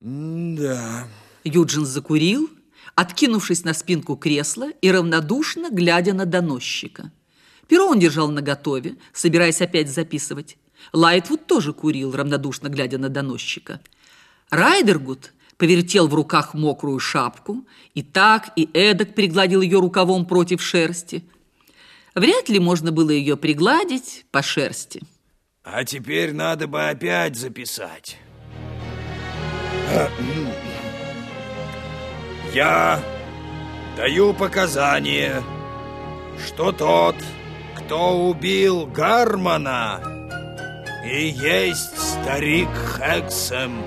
Да. Юджин закурил, откинувшись на спинку кресла и равнодушно глядя на доносчика. Перо он держал наготове, собираясь опять записывать. Лайтвуд тоже курил, равнодушно глядя на доносчика. Райдергуд повертел в руках мокрую шапку и так, и эдак пригладил ее рукавом против шерсти. Вряд ли можно было ее пригладить по шерсти. А теперь надо бы опять записать. Я даю показания, что тот, кто убил Гармана, и есть старик Хексем,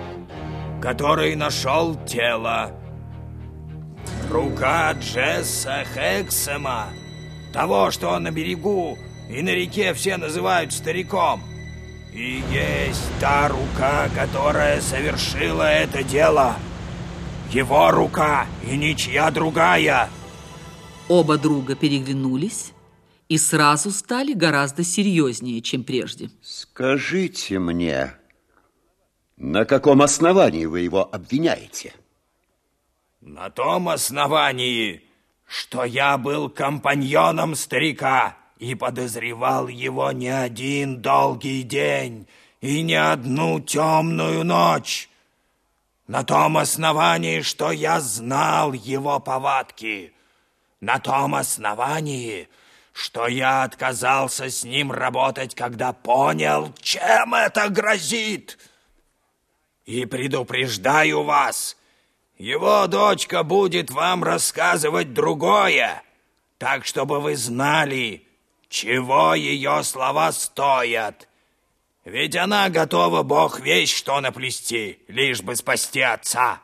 который нашел тело. Рука Джесса Хексема, того, что на берегу и на реке все называют стариком. И есть та рука, которая совершила это дело. Его рука и ничья другая. Оба друга переглянулись и сразу стали гораздо серьезнее, чем прежде. Скажите мне, на каком основании вы его обвиняете? На том основании, что я был компаньоном старика и подозревал его не один долгий день и не одну темную ночь. На том основании, что я знал его повадки. На том основании, что я отказался с ним работать, когда понял, чем это грозит. И предупреждаю вас, его дочка будет вам рассказывать другое, так чтобы вы знали, чего ее слова стоят. Ведь она готова, бог весь, что наплести, лишь бы спасти отца.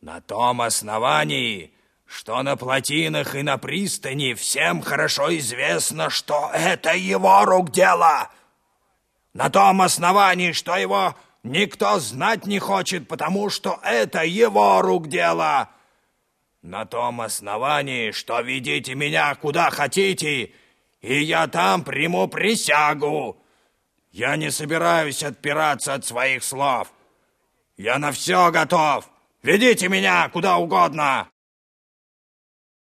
На том основании, что на плотинах и на пристани всем хорошо известно, что это его рук дело. На том основании, что его Никто знать не хочет, потому что это его рук дело. На том основании, что ведите меня куда хотите, и я там приму присягу. Я не собираюсь отпираться от своих слов. Я на все готов. Ведите меня куда угодно.